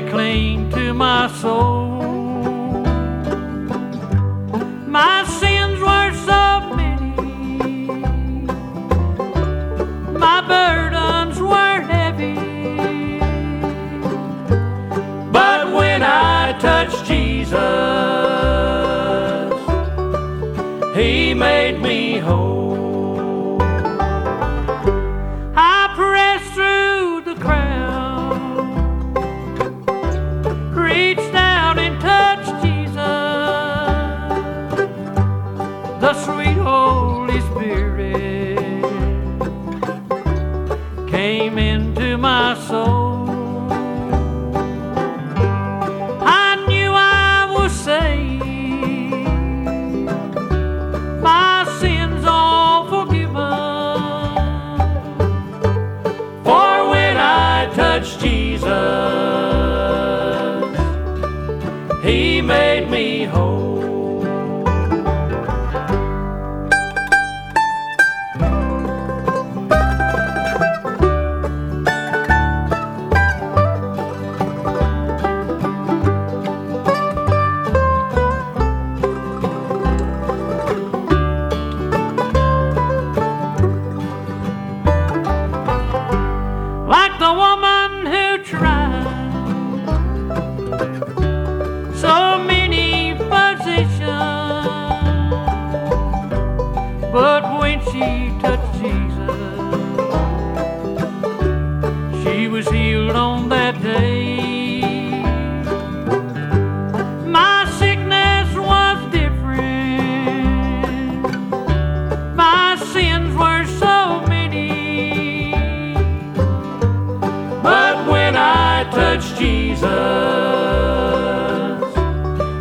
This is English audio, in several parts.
they cling to my soul. My sins were so many, my burdens were heavy. But when I touched Jesus, He made me whole. Soul. I knew I was saved, my sins all forgiven. For when I touched Jesus, He made me when she touched Jesus, she was healed on that day. My sickness was different. My sins were so many. But when I touched Jesus,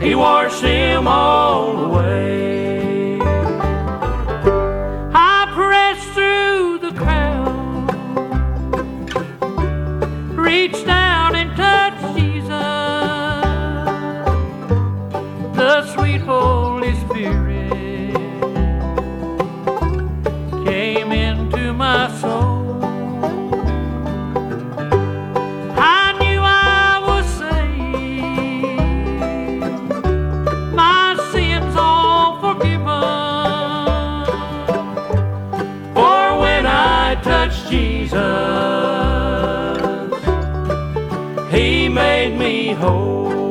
He washed them all sweet Holy Spirit came into my soul. I knew I was saved, my sins all forgiven. For when I touched Jesus, He made me whole.